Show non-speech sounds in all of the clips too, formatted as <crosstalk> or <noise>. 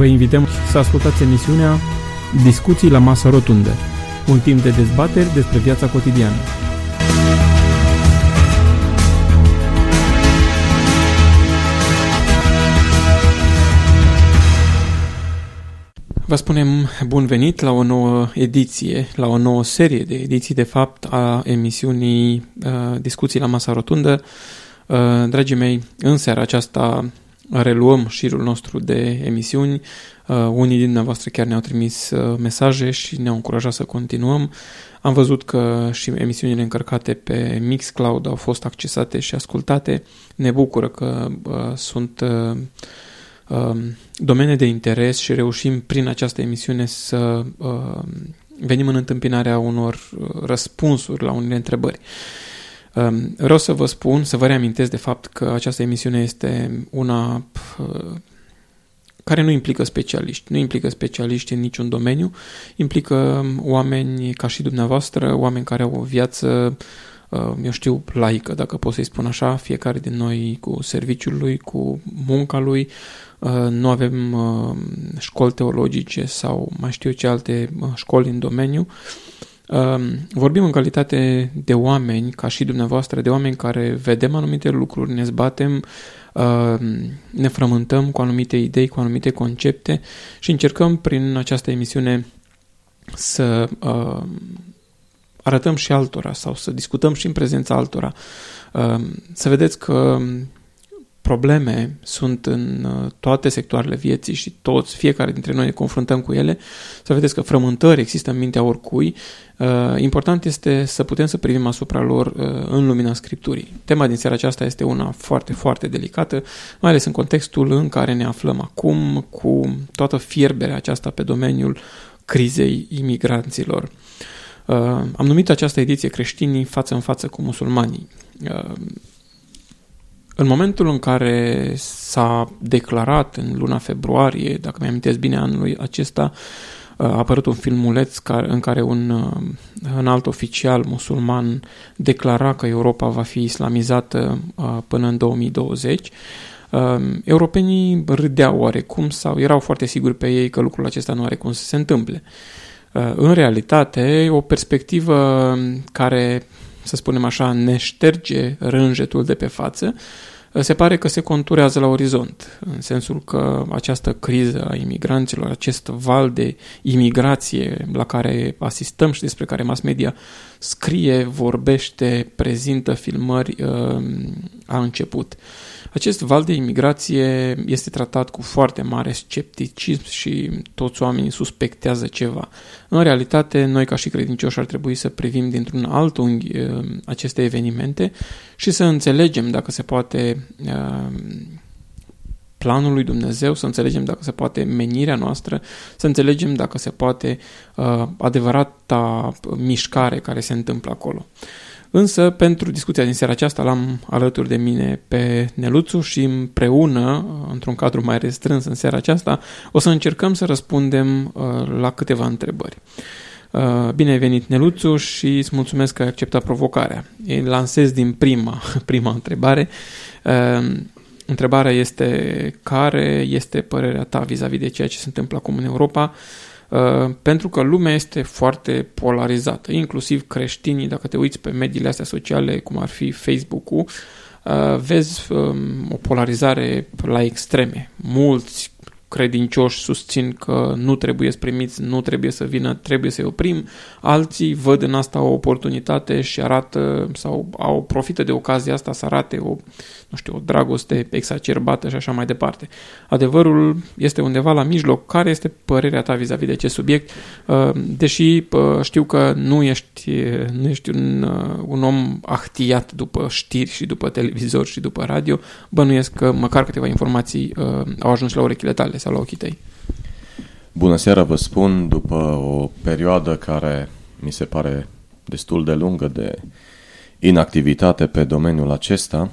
Vă invităm să ascultați emisiunea Discuții la masă rotundă, un timp de dezbateri despre viața cotidiană. Vă spunem bun venit la o nouă ediție, la o nouă serie de ediții, de fapt, a emisiunii uh, Discuții la masa rotundă. Uh, dragii mei, în seara aceasta reluăm șirul nostru de emisiuni. Uh, unii din dumneavoastră chiar ne-au trimis uh, mesaje și ne-au încurajat să continuăm. Am văzut că și emisiunile încărcate pe Mixcloud au fost accesate și ascultate. Ne bucură că uh, sunt uh, uh, domenii de interes și reușim prin această emisiune să uh, venim în întâmpinarea unor uh, răspunsuri la unele întrebări. Um, vreau să vă spun, să vă reamintesc de fapt că această emisiune este una uh, care nu implică specialiști, nu implică specialiști în niciun domeniu, implică oameni ca și dumneavoastră, oameni care au o viață, uh, eu știu, laică, dacă pot să-i spun așa, fiecare din noi cu serviciul lui, cu munca lui, uh, nu avem școli teologice sau mai știu ce alte școli în domeniu, Vorbim în calitate de oameni, ca și dumneavoastră, de oameni care vedem anumite lucruri, ne zbatem, ne frământăm cu anumite idei, cu anumite concepte și încercăm prin această emisiune să arătăm și altora sau să discutăm și în prezența altora. Să vedeți că probleme sunt în uh, toate sectoarele vieții și toți, fiecare dintre noi ne confruntăm cu ele, să vedeți că frământări există în mintea oricui. Uh, important este să putem să privim asupra lor uh, în lumina Scripturii. Tema din seara aceasta este una foarte, foarte delicată, mai ales în contextul în care ne aflăm acum cu toată fierberea aceasta pe domeniul crizei imigranților. Am numit această ediție creștinii față în față cu musulmanii. În momentul în care s-a declarat în luna februarie, dacă mi amintesc bine anului acesta, a apărut un filmuleț în care un, un alt oficial musulman declara că Europa va fi islamizată până în 2020. Europenii râdeau oarecum sau erau foarte siguri pe ei că lucrul acesta nu are cum să se întâmple. În realitate, o perspectivă care să spunem așa, ne șterge rânjetul de pe față, se pare că se conturează la orizont, în sensul că această criză a imigranților, acest val de imigrație la care asistăm și despre care mass media scrie, vorbește, prezintă filmări, uh, a început. Acest val de imigrație este tratat cu foarte mare scepticism și toți oamenii suspectează ceva. În realitate, noi ca și credincioși ar trebui să privim dintr-un alt unghi uh, aceste evenimente și să înțelegem dacă se poate uh, planul lui Dumnezeu, să înțelegem dacă se poate menirea noastră, să înțelegem dacă se poate uh, adevărata mișcare care se întâmplă acolo. Însă, pentru discuția din seara aceasta, l-am alături de mine pe Neluțu și împreună, într-un cadru mai restrâns în seara aceasta, o să încercăm să răspundem uh, la câteva întrebări. Uh, bine ai venit, Neluțu, și îți mulțumesc că ai acceptat provocarea. Îi lansez din prima, <laughs> prima întrebare. Uh, întrebarea este care este părerea ta vis-a-vis -vis de ceea ce se întâmplă acum în Europa Uh, pentru că lumea este foarte polarizată, inclusiv creștinii, dacă te uiți pe mediile astea sociale, cum ar fi Facebook-ul, uh, vezi um, o polarizare la extreme. Mulți credincioși susțin că nu trebuie să primiți, nu trebuie să vină, trebuie să-i oprim. Alții văd în asta o oportunitate și arată sau au profită de ocazia asta să arate o, nu știu, o dragoste exacerbată și așa mai departe. Adevărul este undeva la mijloc. Care este părerea ta vis-a-vis de acest subiect? Uh, deși uh, știu că nu ești, nu ești un, uh, un om ahtiat după știri și după televizor și după radio, bănuiesc că măcar câteva informații au ajuns la urechile tale sau la ochii tăi. Bună seara, vă spun, după o perioadă care mi se pare destul de lungă de inactivitate pe domeniul acesta,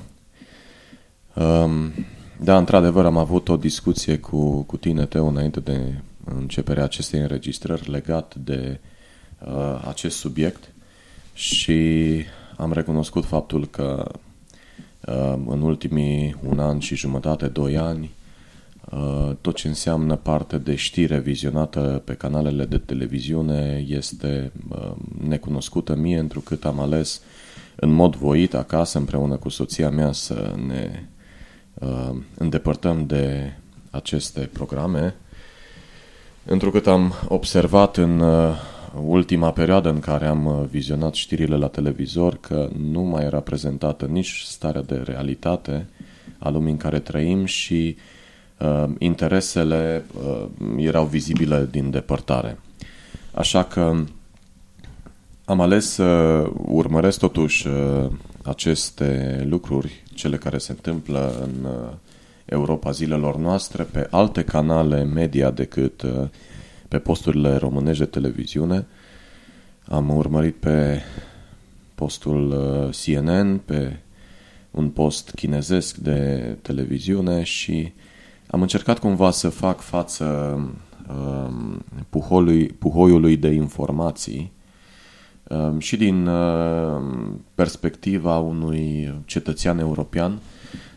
um, da, într-adevăr am avut o discuție cu, cu tine, Teo, înainte de începerea acestei înregistrări legat de uh, acest subiect și am recunoscut faptul că uh, în ultimii un an și jumătate, doi ani, Uh, tot ce înseamnă parte de știre vizionată pe canalele de televiziune este uh, necunoscută mie, întrucât am ales în mod voit acasă împreună cu soția mea să ne uh, îndepărtăm de aceste programe, întrucât am observat în ultima perioadă în care am vizionat știrile la televizor că nu mai era prezentată nici starea de realitate a lumii în care trăim și uh, uh, interesele uh, erau vizibile din depărtare. Așa că am ales să urmăresc totuși uh, aceste lucruri, cele care se întâmplă în uh, Europa zilelor noastre, pe alte canale media decât uh, pe posturile românești de televiziune. Am urmărit pe postul uh, CNN, pe un post chinezesc de televiziune și am încercat cumva să fac față um, puholui, puhoiului de informații um, și din uh, perspectiva unui cetățean european,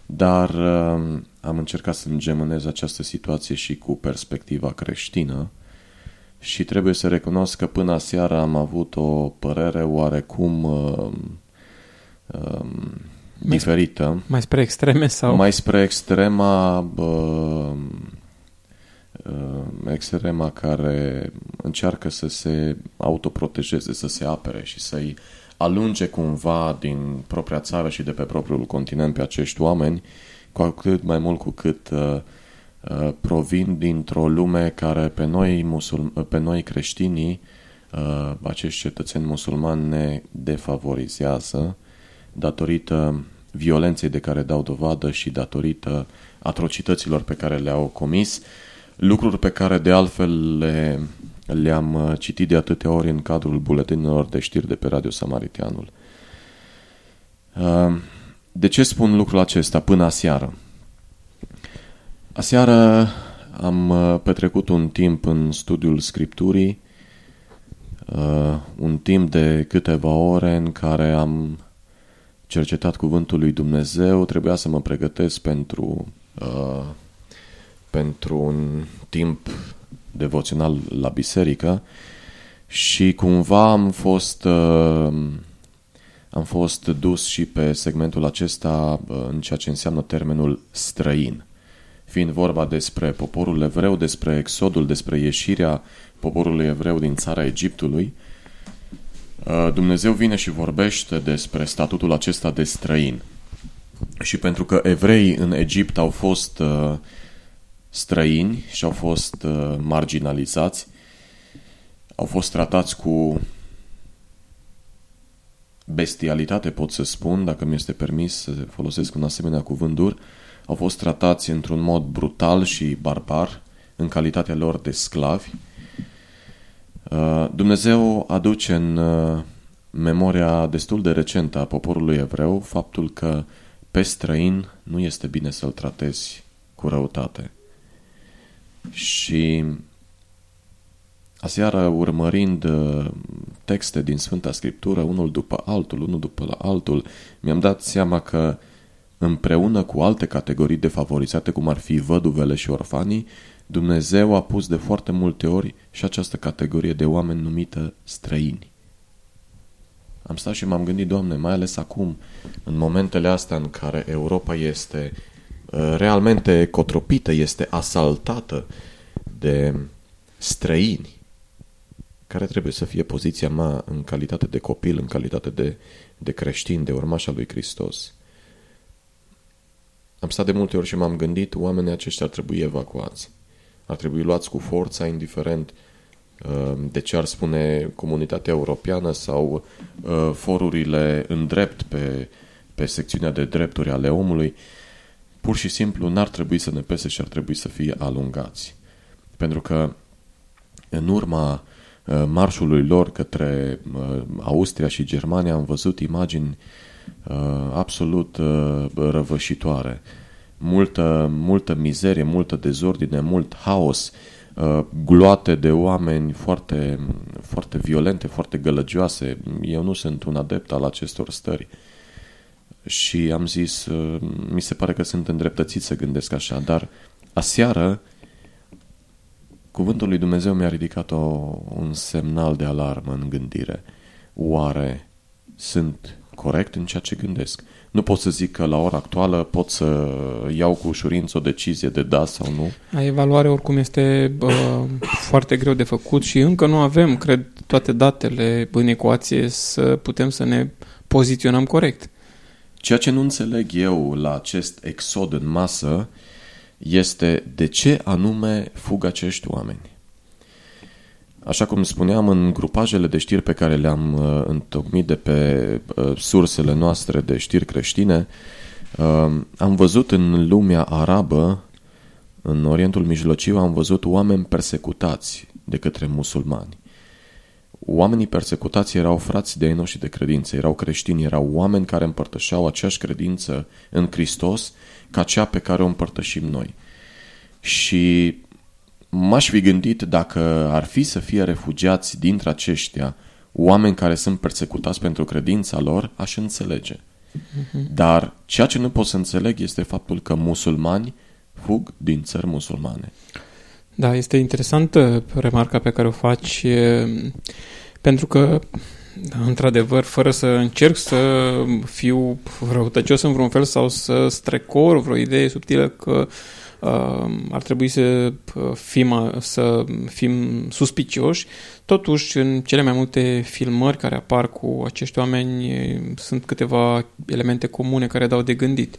dar uh, am încercat să îngemânez această situație și cu perspectiva creștină și trebuie să recunosc că până seara am avut o părere oarecum uh, uh, mai diferită. Mai spre extreme sau? Mai spre extrema bă, extrema care încearcă să se autoprotejeze, să se apere și să-i alunge cumva din propria țară și de pe propriul continent pe acești oameni, cu atât mai mult cu cât uh, uh, provin dintr-o lume care pe noi, musul, pe noi creștinii, uh, acești cetățeni musulmani ne defavorizează datorită violenței de care dau dovadă și datorită atrocităților pe care le-au comis, lucruri pe care de altfel le, le-am uh, citit de atâtea ori în cadrul buletinilor de știri de pe Radio Samaritianul. Uh, de ce spun lucrul acesta până aseară? Aseară am uh, petrecut un timp în studiul Scripturii, un timp de câteva ore în care am cercetat cuvântul lui Dumnezeu, trebuia să mă pregătesc pentru, uh, pentru un timp devoțional la biserică și cumva am fost, uh, am fost dus și pe segmentul acesta uh, în ceea ce înseamnă termenul străin. Fiind vorba despre poporul evreu, despre exodul, despre ieșirea poporului evreu din țara Egiptului, uh, Uh, Dumnezeu vine și vorbește despre statutul acesta de străin. Și pentru că evreii în Egipt au fost uh, străini și au fost uh, marginalizați, au fost tratați cu bestialitate, pot să spun, dacă mi este permis să folosesc un asemenea cuvânt dur, au fost tratați într-un mod brutal și barbar, în calitatea lor de sclavi, Uh, Dumnezeu aduce în uh, memoria destul de recentă a poporului evreu faptul că pe străin nu este bine să-l tratezi cu răutate. Și aseară urmărind uh, texte din Sfânta Scriptură, unul după altul, unul după altul, mi-am dat seama că împreună cu alte categorii defavorizate, cum ar fi văduvele și orfanii, Dumnezeu a pus de foarte multe ori și această categorie de oameni numită străini. Am stat și m-am gândit, Doamne, mai ales acum, în momentele astea în care Europa este uh, realmente cotropită, este asaltată de străini, care trebuie să fie poziția mea în calitate de copil, în calitate de, de creștin, de urmaș al lui Hristos. Am stat de multe ori și m-am gândit, oamenii aceștia ar trebui evacuați ar trebui luați cu forța, indiferent uh, de ce ar spune comunitatea europeană sau uh, forurile în drept pe, pe secțiunea de drepturi ale omului, pur și simplu n-ar trebui să ne pese și ar trebui să fie alungați. Pentru că în urma uh, marșului lor către Austria și Germania am văzut imagini absolut răvășitoare multă, multă mizerie, multă dezordine, mult haos, uh, gloate de oameni foarte, foarte violente, foarte gălăgioase. Eu nu sunt un adept al acestor stări. Și am zis, uh, mi se pare că sunt îndreptățit să gândesc așa, dar aseară, cuvântul lui Dumnezeu mi-a ridicat o, un semnal de alarmă în gândire. Oare sunt corect în ceea ce gândesc? Nu pot să zic că la ora actuală pot să iau cu ușurință o decizie de da sau nu. Evaluare oricum este uh, foarte greu de făcut și încă nu avem, cred, toate datele în ecuație să putem să ne poziționăm corect. Ceea ce nu înțeleg eu la acest exod în masă este de ce anume fug acești oameni. Așa cum spuneam, în grupajele de știri pe care le-am uh, întocmit de pe uh, sursele noastre de știri creștine, uh, am văzut în lumea arabă, în Orientul Mijlociu, am văzut oameni persecutați de către musulmani. Oamenii persecutați erau frați de ei noștri de credință, erau creștini, erau oameni care împărtășeau aceeași credință în Hristos ca cea pe care o împărtășim noi. Și m-aș fi gândit dacă ar fi să fie refugiați dintre aceștia oameni care sunt persecutați pentru credința lor, aș înțelege. Uh-huh. Dar ceea ce nu pot să înțeleg este faptul că musulmani fug din țări musulmane. Da, este interesantă remarca pe care o faci, pentru că, într-adevăr, fără să încerc să fiu răutăcios în vreun fel sau să strecor vreo idee subtilă că uh, ar trebui să fim, să fim suspicioși, totuși, în cele mai multe filmări care apar cu acești oameni, sunt câteva elemente comune care dau de gândit.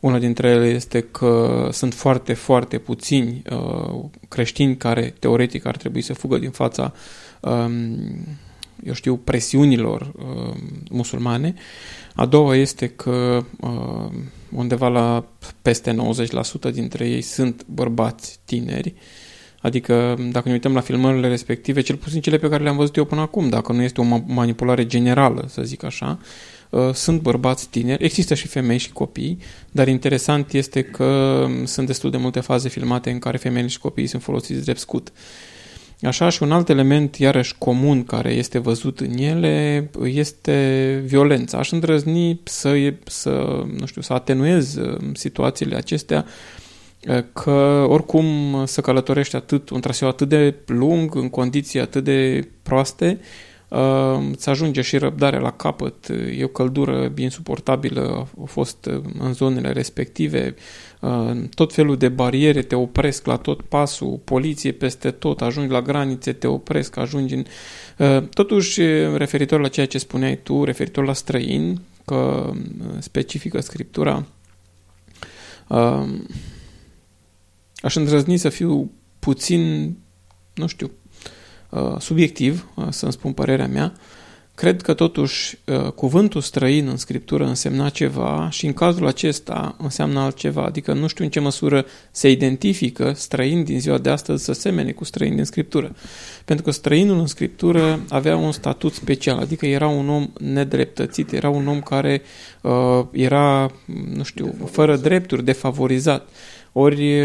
Una dintre ele este că sunt foarte, foarte puțini uh, creștini care teoretic ar trebui să fugă din fața, um, eu știu, presiunilor uh, musulmane. A doua este că uh, undeva la peste 90% dintre ei sunt bărbați tineri, Adică, dacă ne uităm la filmările respective, cel puțin cele pe care le-am văzut eu până acum, dacă nu este o manipulare generală, să zic așa, Uh, sunt bărbați tineri, există și femei și copii, dar interesant este că sunt destul de multe faze filmate în care femeile și copiii sunt folosiți drept scut. Așa și un alt element iarăși comun care este văzut în ele este violența. Aș îndrăzni să, să, nu știu, să atenuez uh, situațiile acestea uh, că oricum să călătorești atât, un traseu atât de lung, în condiții atât de proaste, îți ajunge și răbdarea la capăt, e o căldură insuportabilă, a fost în zonele respective, tot felul de bariere te opresc la tot pasul, poliție peste tot, ajungi la granițe, te opresc, ajungi în... Totuși, referitor la ceea ce spuneai tu, referitor la străini, că specifică Scriptura, aș îndrăzni să fiu puțin, nu știu, Uh, subiectiv, uh, să-mi spun părerea mea, cred că totuși uh, cuvântul străin în scriptură însemna ceva și în cazul acesta înseamnă altceva, adică nu știu în ce măsură se identifică străin din ziua de astăzi să semene cu străin din scriptură. Pentru că străinul în scriptură avea un statut special, adică era un om nedreptățit, era un om care uh, era, nu știu, fără drepturi, defavorizat. Ori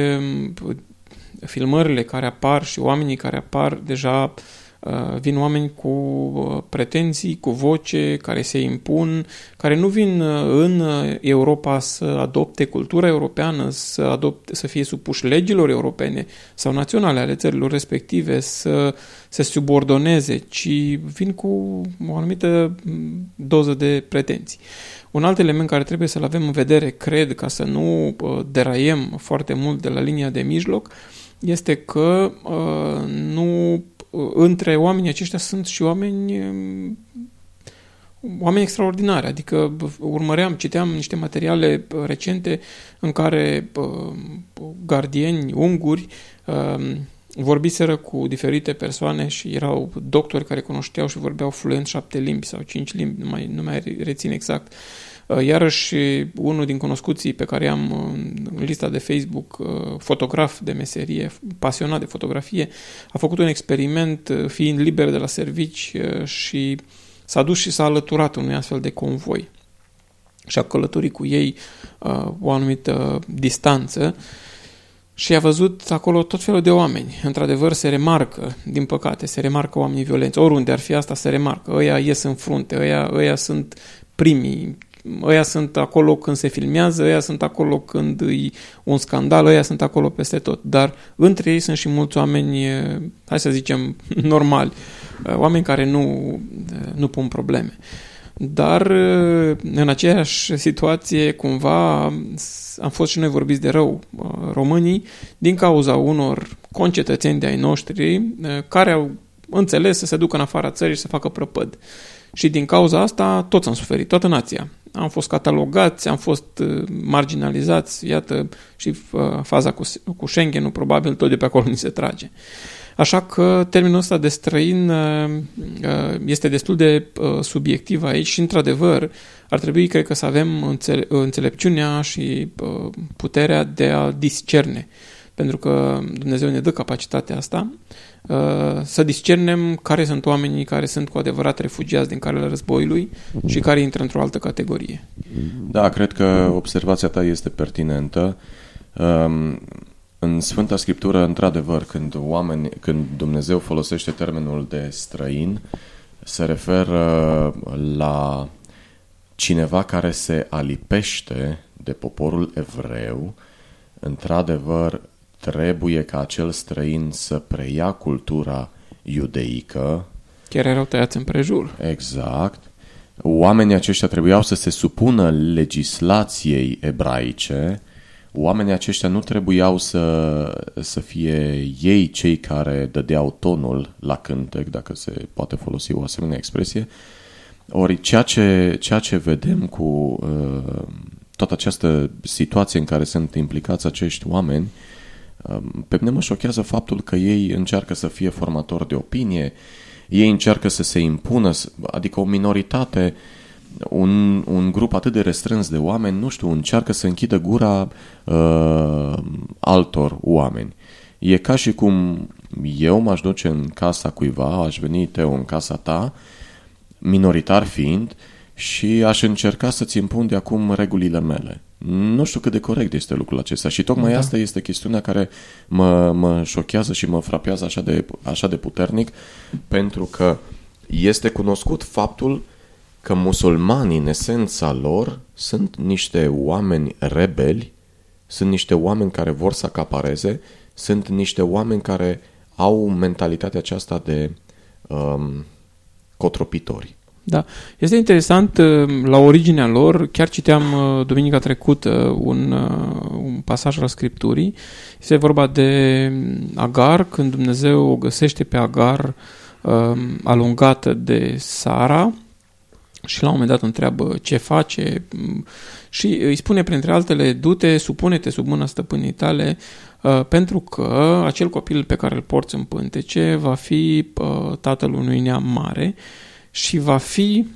filmările care apar și oamenii care apar deja uh, vin oameni cu uh, pretenții, cu voce, care se impun, care nu vin uh, în Europa să adopte cultura europeană, să, adopte, să fie supuși legilor europene sau naționale ale țărilor respective, să se subordoneze, ci vin cu o anumită mm, doză de pretenții. Un alt element care trebuie să-l avem în vedere, cred, ca să nu deraiem foarte mult de la linia de mijloc, este că uh, nu uh, între oamenii aceștia sunt și oameni um, oameni extraordinari, adică urmăream, citeam niște materiale uh, recente în care uh, gardieni unguri uh, vorbiseră cu diferite persoane și erau doctori care cunoșteau și vorbeau fluent șapte limbi sau cinci limbi, nu mai, nu mai rețin exact. Uh, iarăși, unul din cunoscuții pe care am în lista de Facebook, uh, fotograf de meserie, pasionat de fotografie, a făcut un experiment uh, fiind liber de la servici și s-a dus și s-a alăturat unui astfel de convoi și a călătorit cu ei o anumită distanță și a văzut acolo tot felul de oameni. Într-adevăr, se remarcă, din păcate, se remarcă oamenii violenți. Oriunde ar fi asta, se remarcă. Ăia ies în frunte, ăia, ăia sunt primii ăia sunt acolo când se filmează, ăia sunt acolo când e un scandal, ăia sunt acolo peste tot. Dar între ei sunt și mulți oameni, hai să zicem, <laughs> normali, oameni care nu, nu pun probleme. Dar în aceeași situație, cumva, am fost și noi vorbiți de rău românii din cauza unor concetățeni de ai noștri care au înțeles să se ducă în afara țării și să facă prăpăd. Și din cauza asta toți am suferit, toată nația. Am fost catalogați, am fost uh, marginalizați, iată, și uh, faza cu, cu Schengen-ul probabil tot de pe acolo <laughs> ni se trage. Așa că termenul ăsta de străin uh, este destul de subiectiv aici și, într-adevăr, ar trebui, cred că, să avem înțelepciunea și puterea de a discerne. Pentru că Dumnezeu ne dă capacitatea asta Uh, să discernem care sunt oamenii care sunt cu adevărat refugiați din calea războiului și care intră într-o altă categorie. Da, cred că observația ta este pertinentă. Um, în Sfânta Scriptură, într-adevăr, când, oameni, când Dumnezeu folosește termenul de străin, se referă la cineva care se alipește de poporul evreu, într-adevăr, trebuie ca acel străin să preia cultura iudeică. Chiar erau tăiați împrejur. Exact. Oamenii aceștia trebuiau să se supună legislației ebraice. Oamenii aceștia nu trebuiau să, să fie ei cei care dădeau tonul la cântec, dacă se poate folosi o asemenea expresie. Ori ceea ce, ceea ce vedem cu uh, toată această situație în care sunt implicați acești oameni uh, pe mine mă șochează faptul că ei încearcă să fie formatori de opinie, ei încearcă să se impună, adică o minoritate, un, un grup atât de restrâns de oameni, nu știu, încearcă să închidă gura uh, altor oameni. E ca și cum eu m-aș duce în casa cuiva, aș veni Teo în casa ta, minoritar fiind, și aș încerca să-ți impun de acum regulile mele. Nu știu cât de corect este lucrul acesta și tocmai da. asta este chestiunea care mă, mă șochează și mă frapează așa de, așa de puternic pentru că este cunoscut faptul că musulmanii în esența lor sunt niște oameni rebeli, sunt niște oameni care vor să acapareze, sunt niște oameni care au mentalitatea aceasta de um, cotropitori. Da. Este interesant, uh, la originea lor, chiar citeam uh, duminica trecută un, uh, un pasaj la Scripturii, este vorba de Agar, când Dumnezeu o găsește pe Agar um, alungată de Sara și la un moment dat întreabă ce face și îi spune printre altele, du-te, supune-te sub mâna stăpânii tale, pentru că acel copil pe care îl porți în pântece va fi tatăl unui neam mare și va fi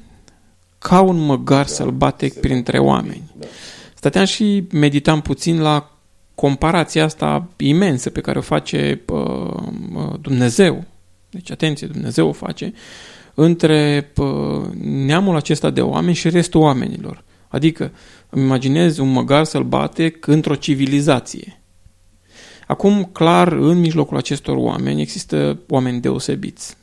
ca un măgar da, sălbatec printre oameni. Da. Stăteam și meditam puțin la comparația asta imensă pe care o face uh, Dumnezeu. Deci, atenție, Dumnezeu o face între uh, neamul acesta de oameni și restul oamenilor. Adică, îmi imaginez un măgar sălbatec într-o civilizație. Acum, clar, în mijlocul acestor oameni există oameni deosebiți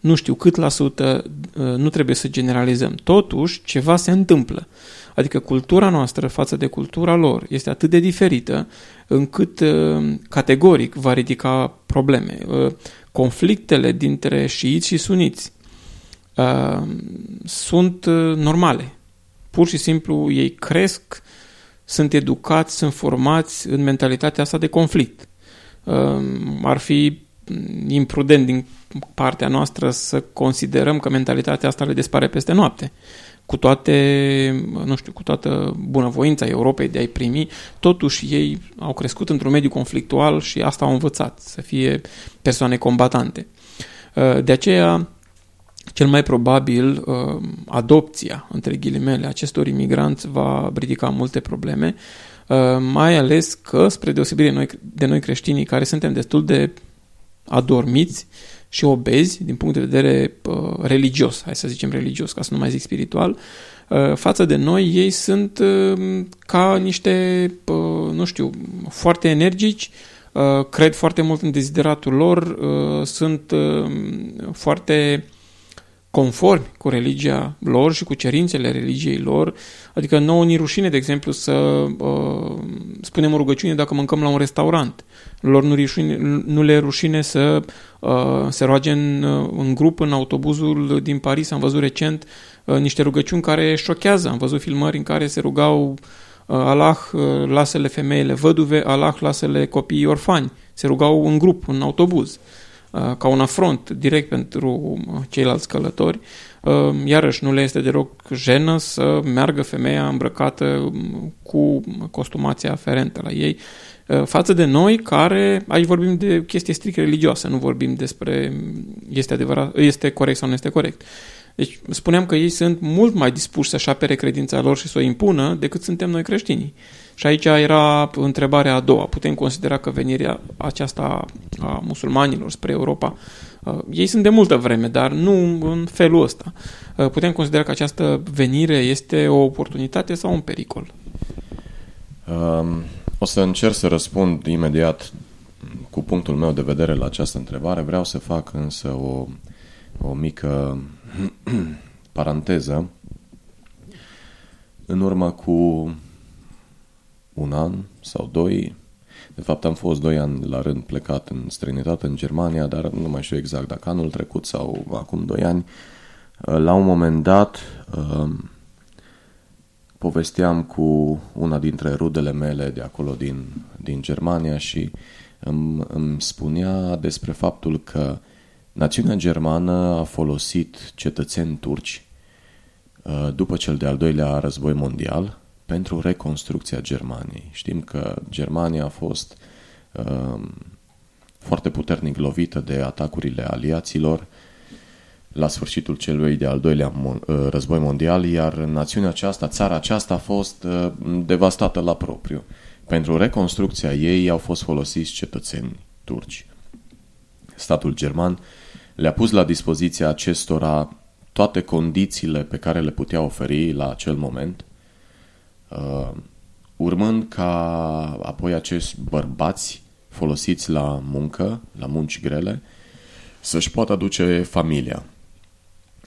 nu știu cât la sută, uh, nu trebuie să generalizăm. Totuși, ceva se întâmplă. Adică cultura noastră față de cultura lor este atât de diferită încât uh, categoric va ridica probleme. Uh, conflictele dintre șiiți și suniți sunt normale. Pur și simplu ei cresc, sunt educați, sunt formați în mentalitatea asta de conflict. Ar fi imprudent din partea noastră să considerăm că mentalitatea asta le dispare peste noapte. Cu toate, nu știu, cu toată bunăvoința Europei de a-i primi, totuși ei au crescut într-un mediu conflictual și asta au învățat, să fie persoane combatante. Uh, de aceea, cel mai probabil, uh, adopția, între ghilimele, acestor imigranți va ridica multe probleme, uh, mai ales că, spre deosebire de noi, de noi creștinii, care suntem destul de adormiți și obezi din punct de vedere uh, religios, hai să zicem religios, ca să nu mai zic spiritual, uh, față de noi, ei sunt uh, ca niște, uh, nu știu, foarte energici, uh, cred foarte mult în dezideratul lor, uh, sunt uh, foarte conformi cu religia lor și cu cerințele religiei lor. Adică nouă ni rușine, de exemplu, să uh, spunem o rugăciune dacă mâncăm la un restaurant. Lor nu, rușine, nu le rușine să uh, se roage în, uh, în grup în autobuzul din Paris. Am văzut recent uh, niște rugăciuni care șochează. Am văzut filmări în care se rugau uh, Allah, uh, lasă-le femeile văduve, Allah, lasă-le copiii orfani. Se rugau în grup, în autobuz. Uh, Uh, ca un afront direct pentru uh, ceilalți călători. Uh, iarăși, nu le este deloc jenă să meargă femeia îmbrăcată um, cu costumația aferentă la ei, față de noi care, aici vorbim de chestie strict religioasă, nu vorbim despre este adevărat, este corect sau nu este corect. Deci spuneam că ei sunt mult mai dispuși să-și apere credința lor și să o impună decât suntem noi creștinii. Și aici era întrebarea a doua. Putem considera că venirea aceasta a musulmanilor spre Europa, uh, ei sunt de multă vreme, dar nu în felul ăsta. Uh, putem considera că această venire este o oportunitate sau un pericol? Um, o să încerc să răspund imediat cu punctul meu de vedere la această întrebare. Vreau să fac însă o, o mică <clears throat> paranteză. În urmă cu un an sau doi. De fapt, am fost doi ani la rând plecat în străinătate, în Germania, dar nu mai știu exact dacă anul trecut sau acum doi ani. La un moment dat, um, povesteam cu una dintre rudele mele de acolo din, din Germania și îmi, îmi spunea despre faptul că națiunea germană a folosit cetățeni turci uh, după cel de-al doilea război mondial pentru reconstrucția Germaniei. Știm că Germania a fost uh, foarte puternic lovită de atacurile aliaților la sfârșitul celui de-al doilea mon- uh, război mondial, iar națiunea aceasta, țara aceasta a fost uh, devastată la propriu. Pentru reconstrucția ei au fost folosiți cetățeni turci. Statul german le-a pus la dispoziția acestora toate condițiile pe care le putea oferi la acel moment uh, urmând ca apoi acești bărbați folosiți la muncă, la munci grele, să-și poată aduce familia.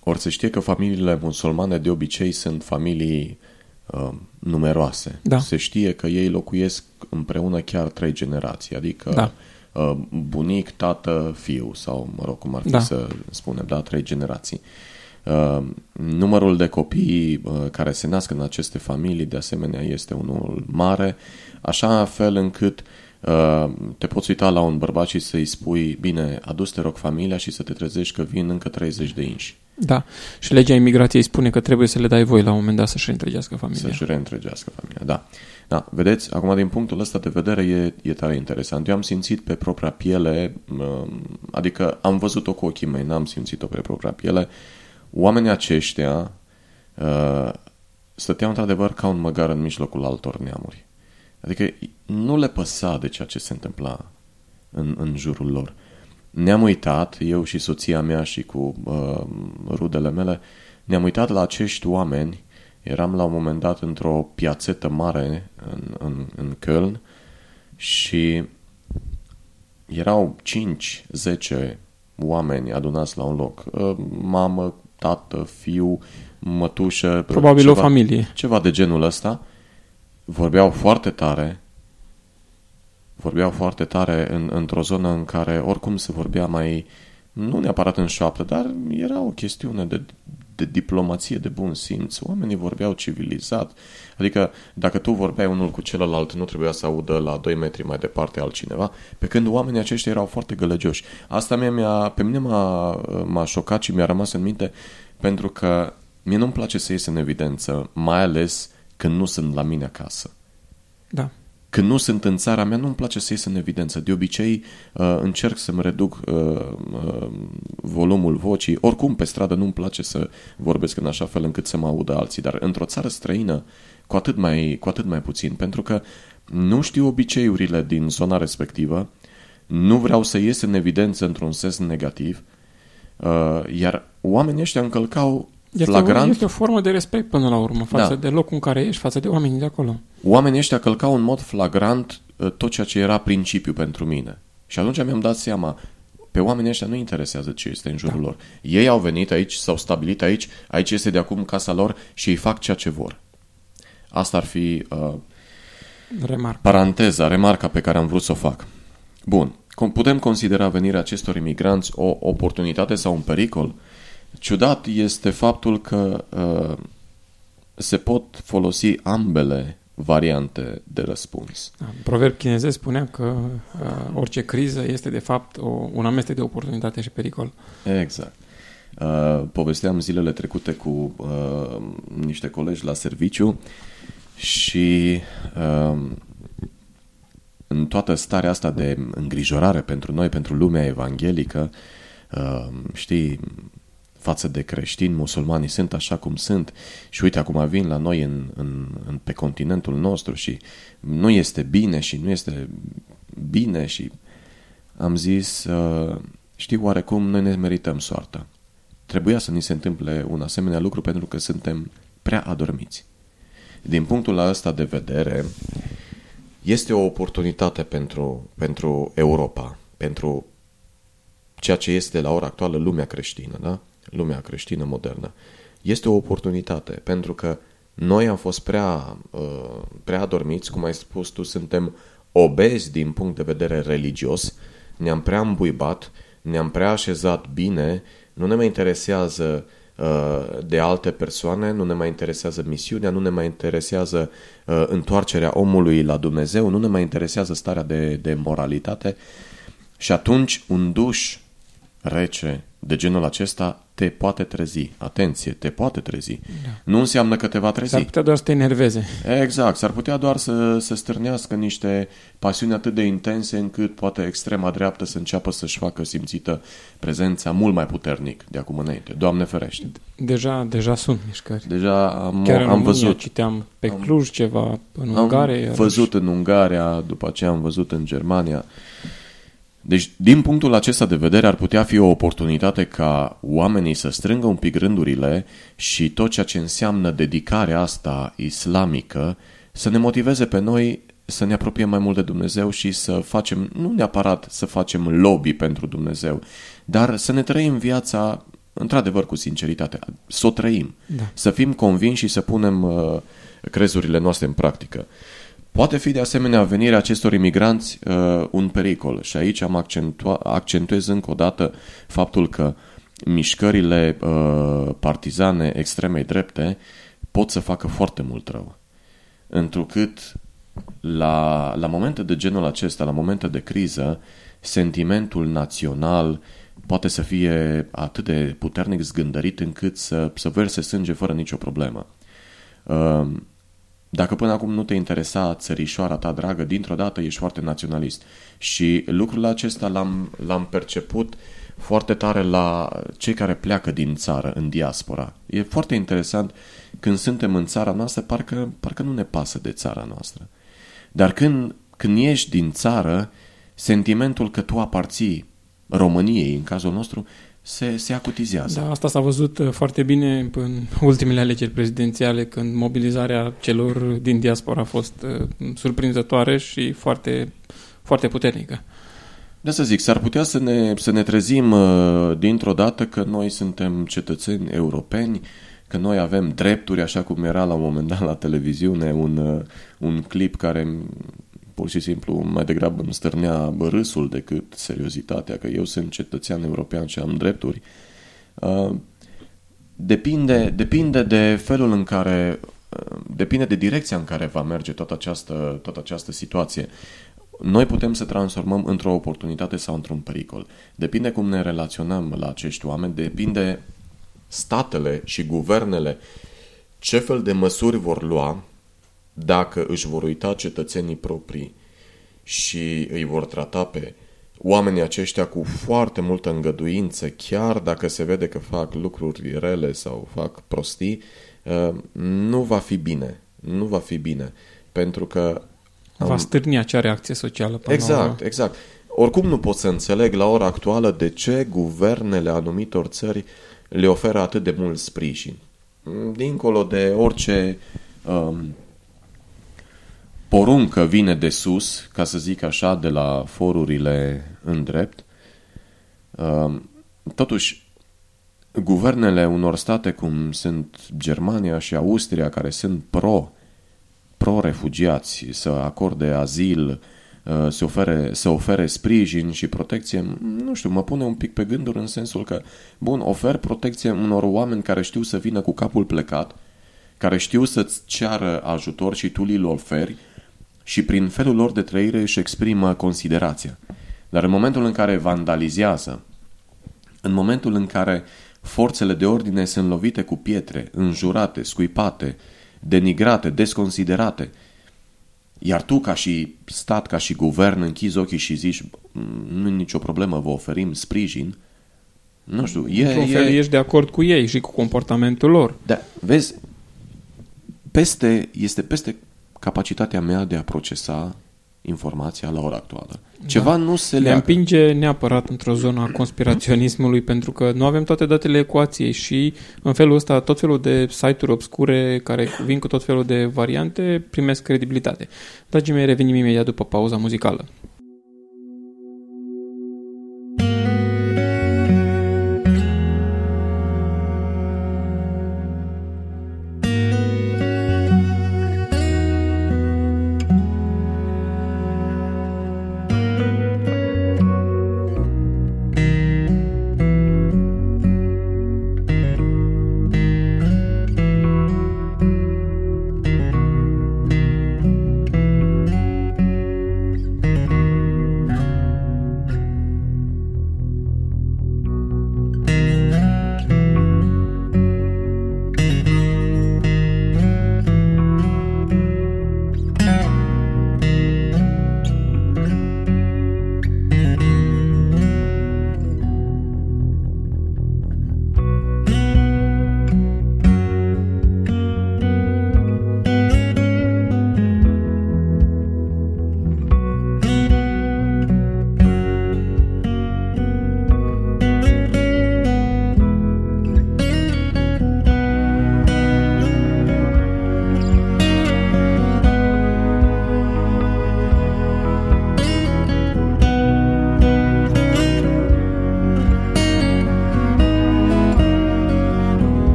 Ori se știe că familiile musulmane de obicei sunt familii uh, numeroase. Da. Se știe că ei locuiesc împreună chiar trei generații, adică da. uh, bunic, tată, fiu sau, mă rog, cum ar fi da. să spunem, da, trei generații. Uh, Uh, numărul de copii uh, care se nasc în aceste familii, de asemenea, este unul mare, așa fel încât uh, te poți uita la un bărbat și să-i spui, bine, adus te rog familia și să te trezești că vin încă 30 de inși. Da, și legea imigrației spune că trebuie să le dai voi la un moment dat să-și reîntregească familia. Să-și reîntregească familia, da. Da, vedeți, acum din punctul ăsta de vedere e, e tare interesant. Eu am simțit pe propria piele, adică am văzut-o cu ochii mei, n-am simțit-o pe propria piele, oamenii aceștia uh, stăteau într-adevăr ca un măgar în mijlocul altor neamuri. Adică nu le păsa de ceea ce se întâmpla în, în jurul lor. Ne-am uitat, eu și soția mea și cu uh, rudele mele, ne-am uitat la acești oameni. Eram la un moment dat într-o piațetă mare în, în, în Köln și erau 5-10 oameni adunați la un loc. Uh, mamă, tată, fiu, mătușă. Probabil ceva, o familie. Ceva de genul ăsta. Vorbeau foarte tare. Vorbeau foarte tare în, într-o zonă în care oricum se vorbea mai, nu neapărat în șoaptă, dar era o chestiune de, de diplomație, de bun simț. Oamenii vorbeau civilizat. Adică dacă tu vorbeai unul cu celălalt, nu trebuia să audă la 2 metri mai departe altcineva, pe când oamenii aceștia erau foarte gălăgioși. Asta mie mi-a, pe mine m-a, m-a șocat și mi-a rămas în minte pentru că mie nu-mi place să ies în evidență, mai ales când nu sunt la mine acasă. Da. Când nu sunt în țara mea, nu-mi place să ies în evidență. De obicei, uh, încerc să-mi reduc uh, uh, volumul vocii. Oricum, pe stradă nu-mi place să vorbesc în așa fel încât să mă audă alții. Dar într-o țară străină, cu atât mai, cu atât mai puțin. Pentru că nu știu obiceiurile din zona respectivă, nu vreau să ies în evidență într-un sens negativ, uh, iar oamenii ăștia încălcau este flagrant... O, este o formă de respect până la urmă față da. de locul în care ești, față de oamenii de acolo. Oamenii ăștia călcau în mod flagrant uh, tot ceea ce era principiu pentru mine. Și atunci mi-am dat seama, pe oamenii ăștia nu interesează ce este în jurul da. lor. Ei au venit aici, s-au stabilit aici, aici este de acum casa lor și ei fac ceea ce vor. Asta ar fi uh, Remarca. paranteza, remarca pe care am vrut să o fac. Bun, putem considera venirea acestor imigranți o oportunitate sau un pericol? Ciudat este faptul că uh, se pot folosi ambele variante de răspuns. Da, proverb chinezesc spunea că uh, orice criză este de fapt o, un amestec de oportunitate și pericol. Exact. Uh, povesteam zilele trecute cu uh, niște colegi la serviciu și uh, în toată starea asta de îngrijorare pentru noi, pentru lumea evanghelică, uh, știi, față de creștini, musulmanii sunt așa cum sunt și uite acum vin la noi în, în, în, pe continentul nostru și nu este bine și nu este bine și am zis, uh, știi oarecum, noi ne merităm soarta. Trebuia să ni se întâmple un asemenea lucru pentru că suntem prea adormiți. Din punctul ăsta de vedere, este o oportunitate pentru, pentru Europa, pentru ceea ce este la ora actuală lumea creștină, da? Lumea creștină modernă. Este o oportunitate, pentru că noi am fost prea, uh, prea adormiți, cum ai spus tu, suntem obezi din punct de vedere religios, ne-am prea îmbuibat, ne-am prea așezat bine, nu ne mai interesează uh, de alte persoane, nu ne mai interesează misiunea, nu ne mai interesează uh, întoarcerea omului la Dumnezeu, nu ne mai interesează starea de, de moralitate și atunci un duș rece de genul acesta te poate trezi. Atenție, te poate trezi. Da. Nu înseamnă că te va trezi. S-ar putea doar să te enerveze. Exact, s-ar putea doar să, să stârnească niște pasiuni atât de intense încât poate extrema dreaptă să înceapă să-și facă simțită prezența mult mai puternic de acum înainte. Doamne ferește. Deja, deja sunt mișcări. Deja am, Chiar am văzut. citeam pe Cluj am, ceva, în Ungaria. Am văzut în Ungaria, după aceea am văzut în Germania. Deci, din punctul acesta de vedere, ar putea fi o oportunitate ca oamenii să strângă un pic rândurile și tot ceea ce înseamnă dedicarea asta islamică să ne motiveze pe noi să ne apropiem mai mult de Dumnezeu și să facem, nu neapărat să facem lobby pentru Dumnezeu, dar să ne trăim viața într-adevăr cu sinceritate, să o trăim, da. să fim convinși și să punem uh, crezurile noastre în practică. Poate fi de asemenea venirea acestor imigranți uh, un pericol și aici am accentua, accentuez încă o dată faptul că mișcările uh, partizane extremei drepte pot să facă foarte mult rău. Întrucât la, la momente de genul acesta, la momente de criză, sentimentul național poate să fie atât de puternic zgândărit încât să, să verse sânge fără nicio problemă. Uh, dacă până acum nu te interesa țărișoara ta dragă, dintr-o dată ești foarte naționalist. Și lucrul acesta l-am, l-am perceput foarte tare la cei care pleacă din țară, în diaspora. E foarte interesant, când suntem în țara noastră, parcă, parcă nu ne pasă de țara noastră. Dar când, când ești din țară, sentimentul că tu aparții României, în cazul nostru, se, se acutizează. Da, asta s-a văzut uh, foarte bine în ultimele alegeri prezidențiale, când mobilizarea celor din diaspora a fost uh, surprinzătoare și foarte, foarte puternică. De să zic, s-ar putea să ne, să ne trezim uh, dintr-o dată că noi suntem cetățeni europeni, că noi avem drepturi, așa cum era la un moment dat la televiziune un, un clip care pur și simplu mai degrabă îmi stârnea râsul decât seriozitatea, că eu sunt cetățean european și am drepturi. Uh, depinde, depinde de felul în care, uh, depinde de direcția în care va merge toată această, toată această situație. Noi putem să transformăm într-o oportunitate sau într-un pericol. Depinde cum ne relaționăm la acești oameni, depinde statele și guvernele ce fel de măsuri vor lua dacă își vor uita cetățenii proprii și îi vor trata pe oamenii aceștia cu foarte multă îngăduință, chiar dacă se vede că fac lucruri rele sau fac prostii, uh, nu va fi bine. Nu va fi bine. Pentru că... Va stârni acea reacție socială. Până exact, la exact. Oricum nu pot să înțeleg la ora actuală de ce guvernele anumitor țări le oferă atât de mult sprijin. Dincolo de orice um, poruncă vine de sus, ca să zic așa, de la forurile în drept, Uh, totuși, guvernele unor state cum sunt Germania și Austria, care sunt pro, pro-refugiați, să acorde azil, uh, să ofere, să ofere sprijin și protecție, nu știu, mă pune un pic pe gânduri în sensul că, bun, ofer protecție unor oameni care știu să vină cu capul plecat, care știu să-ți ceară ajutor și tu li-l oferi și prin felul lor de trăire își exprimă considerația. Dar în momentul în care vandalizează, în momentul în care forțele de ordine sunt lovite cu pietre, înjurate, scuipate, denigrate, desconsiderate, iar tu, ca și stat, ca și guvern, închizi ochii și zici nu e nicio problemă, vă oferim sprijin, nu știu, e... Într-un fel e... ești de acord cu ei și cu comportamentul lor. Da, vezi, peste, este peste capacitatea mea de a procesa informația la ora actuală. Ceva da. nu se Le leagă. împinge neapărat într-o zonă a conspiraționismului <clears throat> pentru că nu avem toate datele ecuației și în felul ăsta tot felul de site-uri obscure care vin cu tot felul de variante primesc credibilitate. Dragii mei, revenim imediat după pauza muzicală.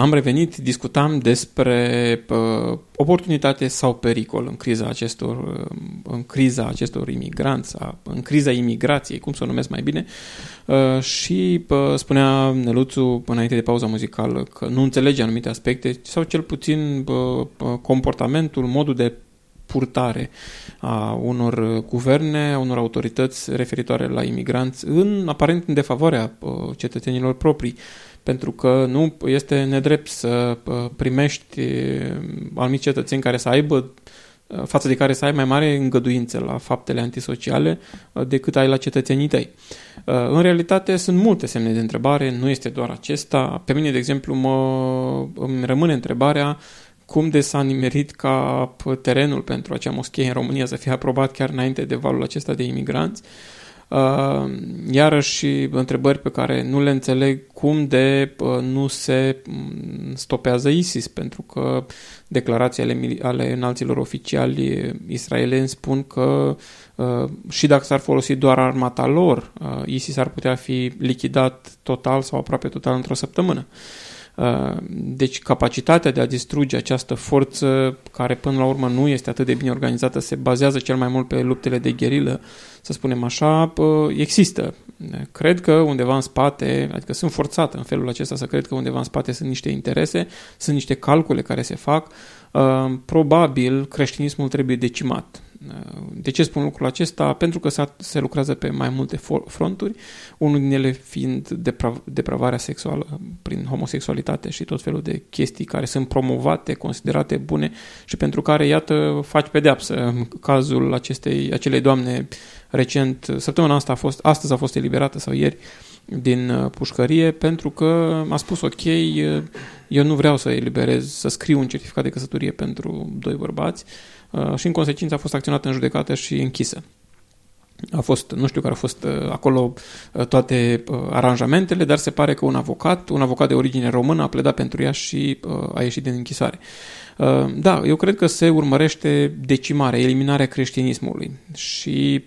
Am revenit, discutam despre uh, oportunitate sau pericol în criza acestor, uh, în criza acestor imigranți, în criza imigrației, cum să o numesc mai bine, uh, și uh, spunea Neluțu înainte de pauza muzicală că nu înțelege anumite aspecte sau cel puțin uh, comportamentul, modul de purtare a unor guverne, a unor autorități referitoare la imigranți în aparent în defavoarea uh, cetățenilor proprii pentru că nu este nedrept să uh, primești uh, anumiți cetățeni care să aibă față de care să ai mai mare îngăduință la faptele antisociale decât ai la cetățenii tăi. În realitate sunt multe semne de întrebare, nu este doar acesta. Pe mine, de exemplu, mă, îmi rămâne întrebarea cum de s-a nimerit ca terenul pentru acea moschee în România să fie aprobat chiar înainte de valul acesta de imigranți. Uh, iarăși întrebări pe care nu le înțeleg cum de uh, nu se mm, stopează ISIS, pentru că declarațiile ale înalților oficiali israelieni spun că uh, și dacă s-ar folosi doar armata lor, ISIS ar putea fi lichidat total sau aproape total într-o săptămână. Uh, deci capacitatea de a distruge această forță, care până la urmă nu este atât de bine organizată, se bazează cel mai mult pe luptele de gherilă, să spunem așa, există. Cred că undeva în spate, adică sunt forțat în felul acesta să cred că undeva în spate sunt niște interese, sunt niște calcule care se fac. Uh, probabil creștinismul trebuie decimat de ce spun lucrul acesta? Pentru că se lucrează pe mai multe fronturi, unul din ele fiind deprav- depravarea sexuală prin homosexualitate și tot felul de chestii care sunt promovate, considerate bune și pentru care, iată, faci pedeapsă. Cazul acestei, acelei doamne recent, săptămâna asta a fost, astăzi a fost eliberată sau ieri, din uh, pușcărie pentru că a spus ok, uh, eu nu vreau să eliberez, să scriu un certificat de căsătorie pentru doi bărbați, Uh, și în consecință a fost acționată în judecată și închisă. A fost, nu știu care au fost uh, acolo uh, toate aranjamentele, dar se pare că un avocat, un avocat de origine română a pledat pentru ea și a ieșit din închisoare. Da, eu cred că se urmărește decimarea, eliminarea creștinismului și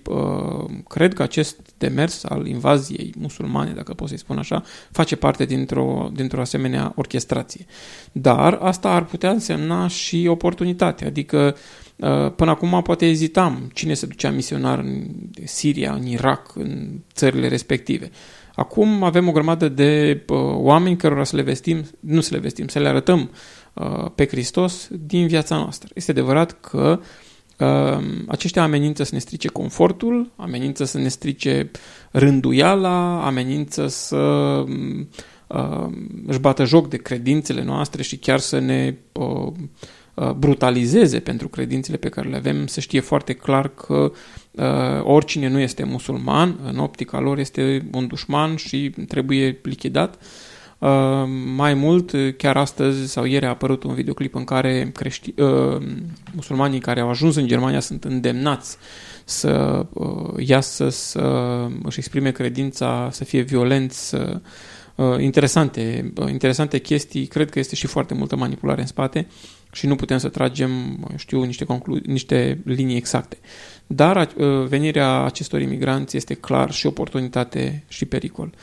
cred că acest demers al invaziei musulmane, dacă pot să-i spun așa, face parte dintr-o, dintr-o asemenea orchestrație. Dar asta ar putea însemna și oportunitate, adică Uh, până acum poate ezitam cine se ducea misionar în Siria, în Irak, în țările respective. Acum avem o grămadă de uh, oameni cărora să le vestim, nu să le vestim, să le arătăm uh, pe Hristos din viața noastră. Este adevărat că uh, aceștia amenință să ne strice confortul, amenință să ne strice rânduiala, amenință să uh, își bată joc de credințele noastre și chiar să ne uh, Uh, brutalizeze pentru credințele pe care le avem, să știe foarte clar că uh, oricine nu este musulman, în optica lor este un dușman și trebuie lichidat. Uh, mai mult, chiar astăzi sau ieri a apărut un videoclip în care crești, uh, musulmanii care au ajuns în Germania sunt îndemnați să uh, iasă, să își exprime credința, să fie violenți, să uh, interesante, uh, interesante chestii, cred că este și foarte multă manipulare în spate și nu putem să tragem, știu, niște, conclu- niște linii exacte. Dar uh, venirea acestor imigranți este clar și oportunitate și pericol.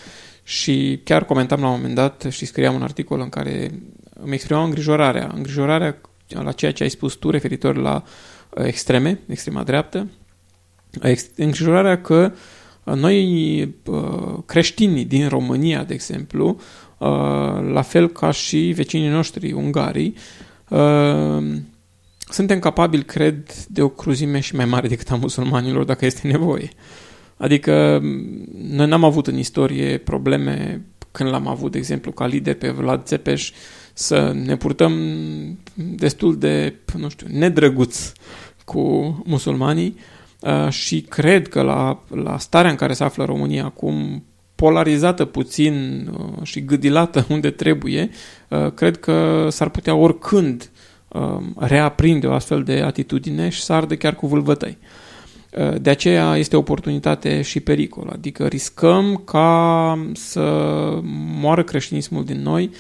Și chiar comentam la un moment dat și scriam un articol în care îmi exprimam îngrijorarea, îngrijorarea la ceea ce ai spus tu referitor la uh, extreme, extrema dreaptă, îngrijorarea că uh, noi creștinii din România, de exemplu, la fel ca și vecinii noștri ungarii, Ehm, suntem capabili, cred, de o cruzime și mai mare decât a musulmanilor dacă este nevoie. Adică noi n-am avut în istorie probleme când l-am avut, de exemplu, ca lider pe Vlad Țepeș, să ne purtăm destul de, nu știu, nedrăguț cu musulmanii uh, și cred că la, la starea în care se află România acum, polarizată puțin uh, și gâdilată <laughs> unde trebuie, uh, cred că s-ar putea oricând um, reaprinde o astfel de atitudine și să ardă chiar cu vâlvătăi. Uh, de aceea este oportunitate și pericol, adică riscăm ca să moară creștinismul din noi,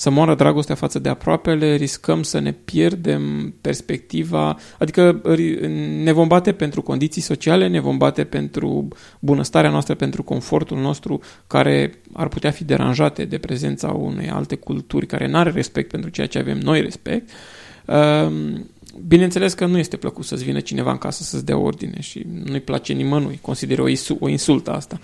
să moară dragostea față de aproapele, riscăm să ne pierdem perspectiva, adică ne vom bate pentru condiții sociale, ne vom bate pentru bunăstarea noastră, pentru confortul nostru, care ar putea fi deranjate de prezența unei alte culturi care nu are respect pentru ceea ce avem noi respect. Ehm, bineînțeles că nu este plăcut să-ți vină cineva în casă să-ți dea ordine și nu-i place nimănui, consider o, o insultă asta.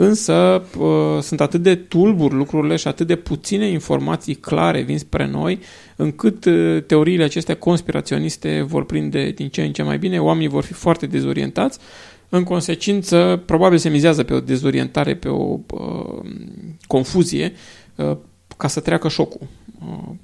Însă uh, sunt atât de tulburi lucrurile și atât de puține informații clare vin spre noi, încât uh, teoriile acestea conspiraționiste vor prinde din ce în ce mai bine, oamenii vor fi foarte dezorientați, în consecință, probabil se mizează pe o dezorientare, pe o uh, confuzie, uh, ca să treacă șocul. uh,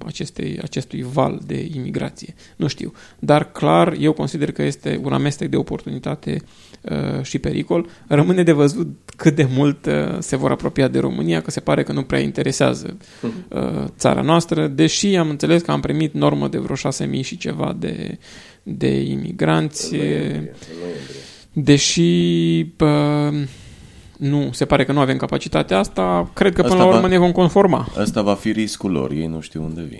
acestei, acestui val de imigrație. Nu știu. Dar clar, eu consider că este un amestec de oportunitate uh, și pericol. Rămâne de văzut cât de mult uh, se vor apropia de România, că se pare că nu prea interesează uh, țara noastră, deși am înțeles că am primit normă de vreo 6.000 și ceva de, de imigranți. În noiembrie, în noiembrie. Deși... Uh, nu, se pare că nu avem capacitatea asta, cred că până asta la urmă va, ne vom conforma. Asta va fi riscul lor, ei nu știu unde vin.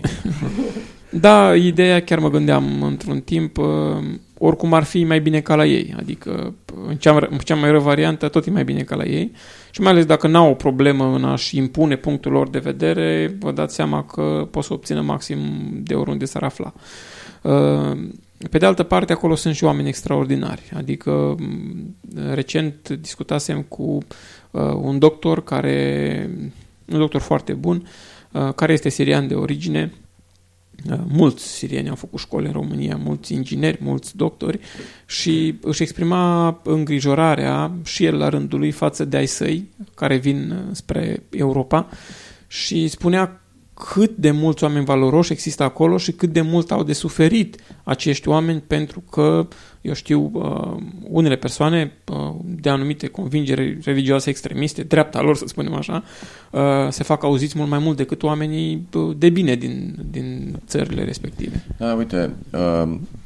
<laughs> da, ideea chiar mă gândeam într-un timp, uh, oricum ar fi mai bine ca la ei, adică în cea, în cea mai rău variantă tot e mai bine ca la ei și mai ales dacă n-au o problemă în a-și impune punctul lor de vedere, vă dați seama că pot să obțină maxim de oriunde s-ar afla. Uh, pe de altă parte, acolo sunt și oameni extraordinari. Adică, recent discutasem cu uh, un doctor care, un doctor foarte bun, uh, care este sirian de origine. Uh, mulți sirieni au făcut școli în România, mulți ingineri, mulți doctori și își exprima îngrijorarea și el la rândul lui față de ai săi care vin spre Europa și spunea cât de mulți oameni valoroși există acolo și cât de mult au de suferit acești oameni pentru că, eu știu, uh, unele persoane uh, de anumite convingeri religioase extremiste, dreapta lor să spunem așa, uh, se fac auziți mult mai mult decât oamenii de bine din, din țările respective. Da, uite,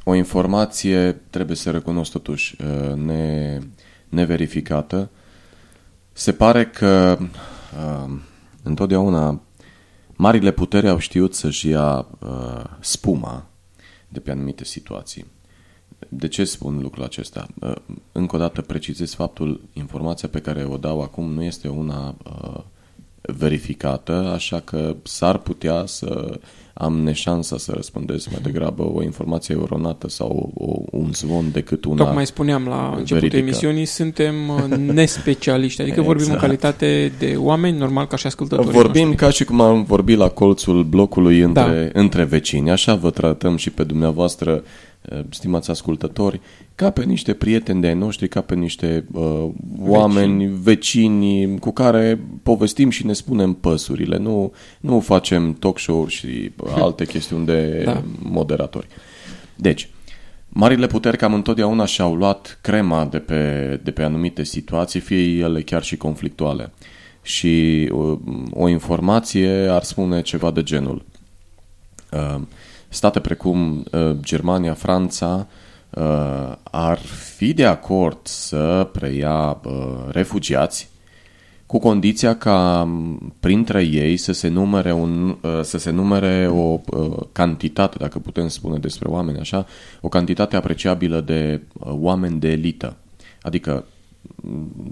o informație trebuie să recunosc totuși ne, neverificată. Se pare că întotdeauna Marile putere au știut să-și ia uh, spuma de pe anumite situații. De ce spun lucrul acesta? Uh, încă o dată precizez faptul, informația pe care o dau acum nu este una uh, verificată, așa că s-ar putea să am neșansa să răspundesc mai degrabă o informație eronată sau o, un zvon decât una Tocmai spuneam la începutul veridică. emisiunii, suntem uh, <laughs> nespecialiști, adică exact. vorbim în calitate de oameni, normal ca și ascultători Vorbim noștri. ca și cum am vorbit la colțul blocului între, da. între vecini, așa vă tratăm și pe dumneavoastră Uh, stimați ascultători, ca pe niște prieteni de-ai noștri, ca pe niște uh, oameni, vecini. vecini cu care povestim și ne spunem păsurile. Nu, nu facem talk show-uri și uh, <laughs> alte chestiuni de da. moderatori. Deci, marile puteri cam întotdeauna și-au luat crema de pe, de pe anumite situații, fie ele chiar și conflictuale. Și o, uh, o informație ar spune ceva de genul. Uh, state precum uh, Germania, Franța uh, ar fi de acord să preia uh, refugiați cu condiția ca printre ei să se numere, un, să se numere o cantitate, dacă putem spune despre oameni așa, o cantitate apreciabilă de oameni de elită. Adică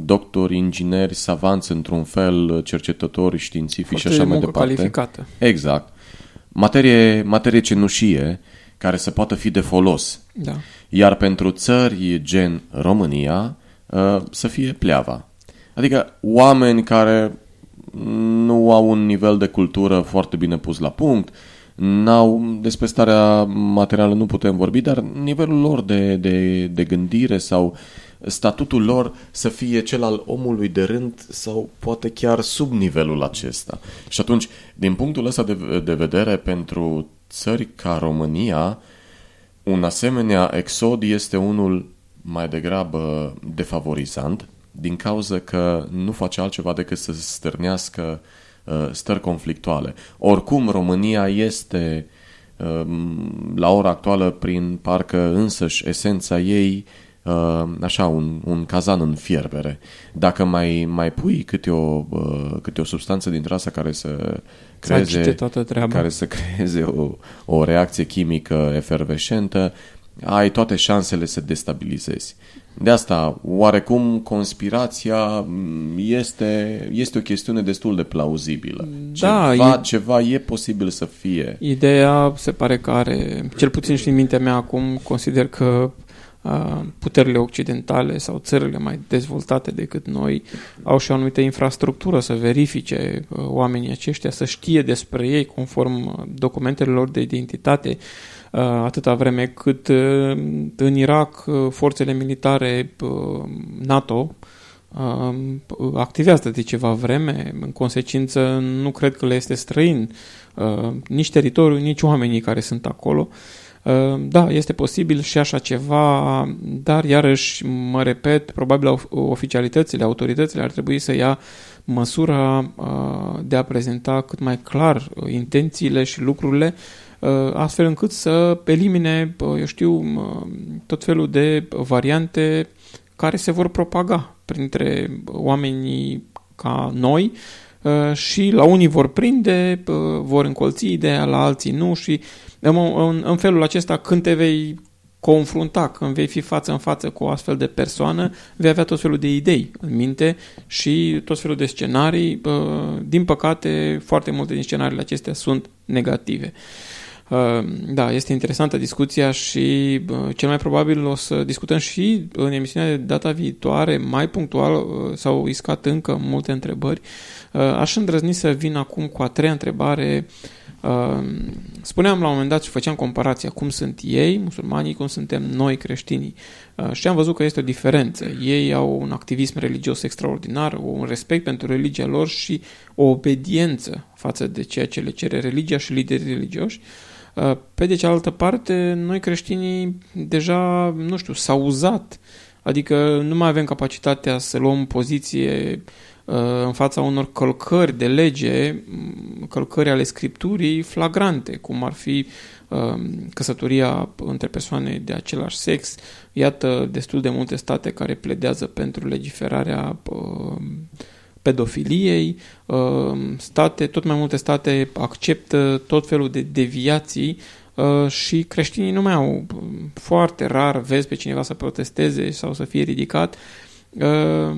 doctori, ingineri, savanți într-un fel, cercetători științifici și așa mai departe. calificată. Exact materie, materie cenușie care să poată fi de folos. Da. Iar pentru țări gen România uh, să fie pleava. Adică oameni care nu au un nivel de cultură foarte bine pus la punct, n-au, despre starea materială nu putem vorbi, dar nivelul lor de, de, de gândire sau uh, statutul lor să fie cel al omului de rând sau poate chiar sub nivelul acesta. Și atunci, din punctul ăsta de, de vedere, pentru țări ca România, un asemenea exod este unul mai degrabă defavorizant, din cauza că nu face altceva decât să stârnească uh, stări conflictuale. Oricum, România este uh, la ora actuală, prin parcă însăși esența ei, uh, așa, un, un cazan în fierbere. Dacă mai, mai pui câte o, uh, câte o substanță dintre asta care să creeze, toată treaba. care să creeze o, o reacție chimică efervescentă, ai toate șansele să destabilizezi. De asta, oarecum, conspirația este, este o chestiune destul de plauzibilă. Da, ceva, e, ceva e posibil să fie. Ideea se pare că are, cel puțin și în mintea mea acum, consider că puterile occidentale sau țările mai dezvoltate decât noi au și o anumită infrastructură să verifice oamenii aceștia, să știe despre ei conform documentelor de identitate, atâta vreme cât în Irak forțele militare NATO activează de ceva vreme, în consecință nu cred că le este străin nici teritoriul, nici oamenii care sunt acolo. Da, este posibil și așa ceva, dar iarăși, mă repet, probabil oficialitățile, autoritățile ar trebui să ia măsura de a prezenta cât mai clar intențiile și lucrurile Uh, astfel încât să elimine, eu știu, tot felul de variante care se vor propaga printre oamenii ca noi uh, și la unii vor prinde, uh, vor încolți ideea, la alții nu și în, în, în felul acesta când te vei confrunta, când vei fi față în față cu o astfel de persoană, vei avea tot felul de idei în minte și tot felul de scenarii. Din păcate, foarte multe din scenariile acestea sunt negative. Uh, da, este interesantă discuția și uh, cel mai probabil o să discutăm și în emisiunea de data viitoare, mai punctual, uh, s-au iscat încă multe întrebări. Aș îndrăzni să vin acum cu a treia întrebare. Spuneam la un moment dat și făceam comparația cum sunt ei, musulmanii, cum suntem noi creștinii. Și am văzut că este o diferență. Ei au un activism religios extraordinar, un respect pentru religia lor și o obediență față de ceea ce le cere religia și liderii religioși. Uh, pe de cealaltă parte, noi creștinii deja, nu știu, s-au uzat, adică nu mai avem capacitatea să luăm poziție uh, în fața unor călcări de lege, mm, călcări ale Scripturii flagrante, cum ar fi uh, căsătoria între persoane de același sex. Iată destul de multe state care pledează pentru legiferarea pedofiliei, uh, state, tot mai multe state acceptă tot felul de deviații uh, și creștinii nu mai au. Foarte rar vezi pe cineva să protesteze sau să fie ridicat. Uh,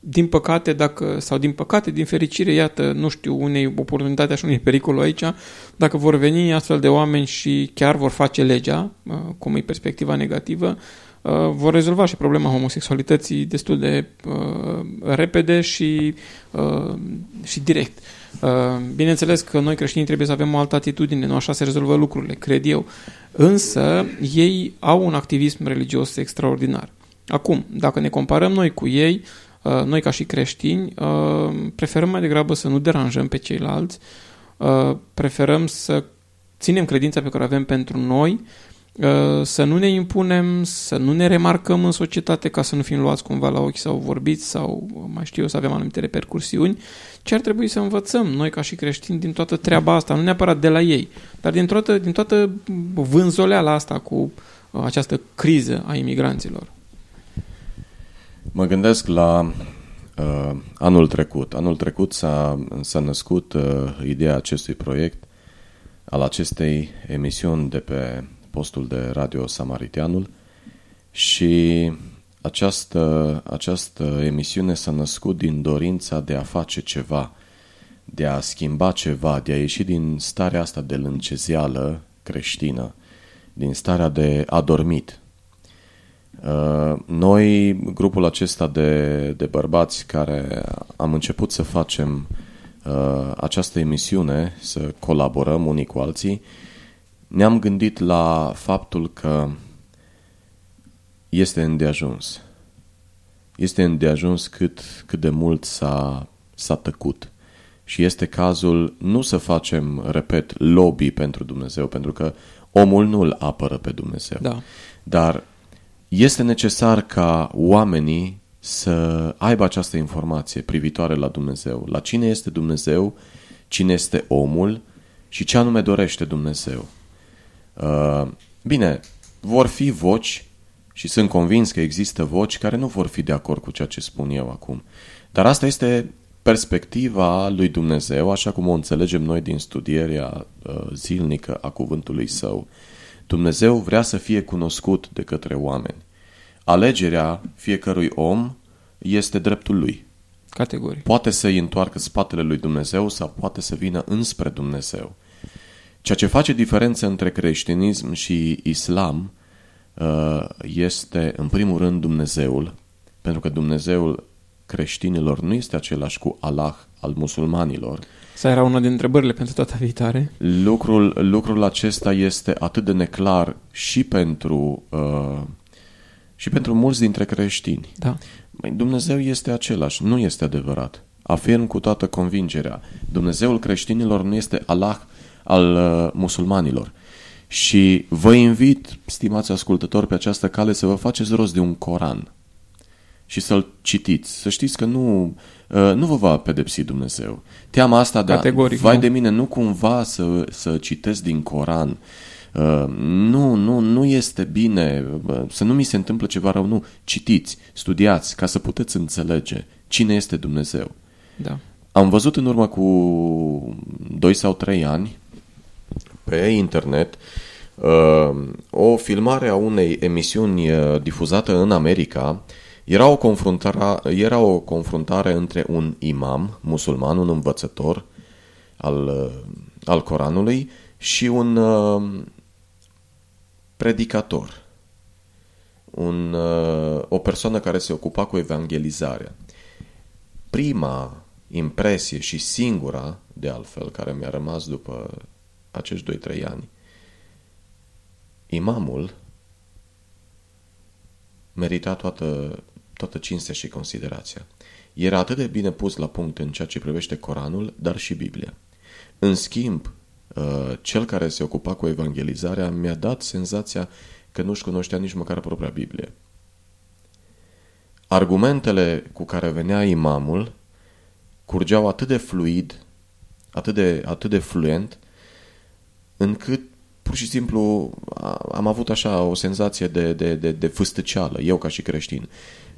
din păcate, dacă, sau din păcate, din fericire, iată, nu știu, unei oportunitate și unui pericol aici, dacă vor veni astfel de oameni și chiar vor face legea, cum e perspectiva negativă, Uh, vor rezolva și problema homosexualității destul de uh, repede și, uh, și direct. Uh, bineînțeles că noi creștinii trebuie să avem o altă atitudine, nu așa se rezolvă lucrurile, cred eu. Însă ei au un activism religios extraordinar. Acum, dacă ne comparăm noi cu ei, uh, noi ca și creștini, uh, preferăm mai degrabă să nu deranjăm pe ceilalți, uh, preferăm să ținem credința pe care o avem pentru noi, Uh, să nu ne impunem, să nu ne remarcăm în societate ca să nu fim luați cumva la ochi sau vorbiți sau mai știu eu să avem anumite repercursiuni, ce ar trebui să învățăm noi ca și creștini din toată treaba asta, nu neapărat de la ei, dar din toată, din toată vânzoleala asta cu uh, această criză a imigranților. Mă gândesc la uh, anul trecut. Anul trecut s-a, s-a născut uh, ideea acestui proiect, al acestei emisiuni de pe postul de radio Samaritianul și această, această emisiune s-a născut din dorința de a face ceva, de a schimba ceva, de a ieși din starea asta de lâncezeală creștină, din starea de adormit. Uh, noi, grupul acesta de, de bărbați care am început să facem uh, această emisiune, să colaborăm unii cu alții, ne-am gândit la faptul că este îndeajuns. Este îndeajuns cât, cât de mult s-a, s-a tăcut. Și este cazul nu să facem, repet, lobby pentru Dumnezeu, pentru că omul nu-l apără pe Dumnezeu. Da. Dar este necesar ca oamenii să aibă această informație privitoare la Dumnezeu. La cine este Dumnezeu, cine este omul și ce anume dorește Dumnezeu. Uh, bine, vor fi voci Și sunt convins că există voci care nu vor fi de acord cu ceea ce spun eu acum. Dar asta este perspectiva lui Dumnezeu, așa cum o înțelegem noi din studierea uh, zilnică a cuvântului său. Dumnezeu vrea să fie cunoscut de către oameni. Alegerea fiecărui om este dreptul lui. Categoric. Poate să-i întoarcă spatele lui Dumnezeu sau poate să vină înspre Dumnezeu. Ceea ce face diferență între creștinism și islam uh, este, în primul rând, Dumnezeul, pentru că Dumnezeul creștinilor nu este același cu Allah al musulmanilor. Asta era una din întrebările pentru toată viitoare. Lucrul, lucrul acesta este atât de neclar și pentru, uh, și pentru mulți dintre creștini. Da. Dumnezeu este același, nu este adevărat. Afirm cu toată convingerea. Dumnezeul creștinilor nu este Allah al uh, musulmanilor. Și vă invit, stimați ascultători, pe această cale să vă faceți rost de un Coran și să-l citiți. Să știți că nu, uh, nu vă va pedepsi Dumnezeu. Teama asta de Categoric, vai nu. de mine, nu cumva să, să citesc din Coran. Uh, nu, nu, nu este bine, uh, să nu mi se întâmplă ceva rău, nu. Citiți, studiați, ca să puteți înțelege cine este Dumnezeu. Da. Am văzut în urmă cu 2 sau 3 ani pe internet uh, o filmare a unei emisiuni uh, difuzată în America. Era o, confruntare, era o confruntare între un imam musulman, un învățător al, uh, al Coranului și un uh, predicator, un, uh, o persoană care se ocupa cu evangelizarea. Prima impresie și singura, de altfel, care mi-a rămas după acești 2-3 ani, imamul merita toată, toată cinstea și considerația. Era atât de bine pus la punct în ceea ce privește Coranul, dar și Biblia. În schimb, uh, cel care se ocupa cu evangelizarea mi-a dat senzația că nu-și cunoștea nici măcar propria Biblie. Argumentele cu care venea imamul curgeau atât de fluid, atât de, atât de fluent, încât pur și simplu am avut așa o senzație de, de, de, de fâstăceală, eu ca și creștin.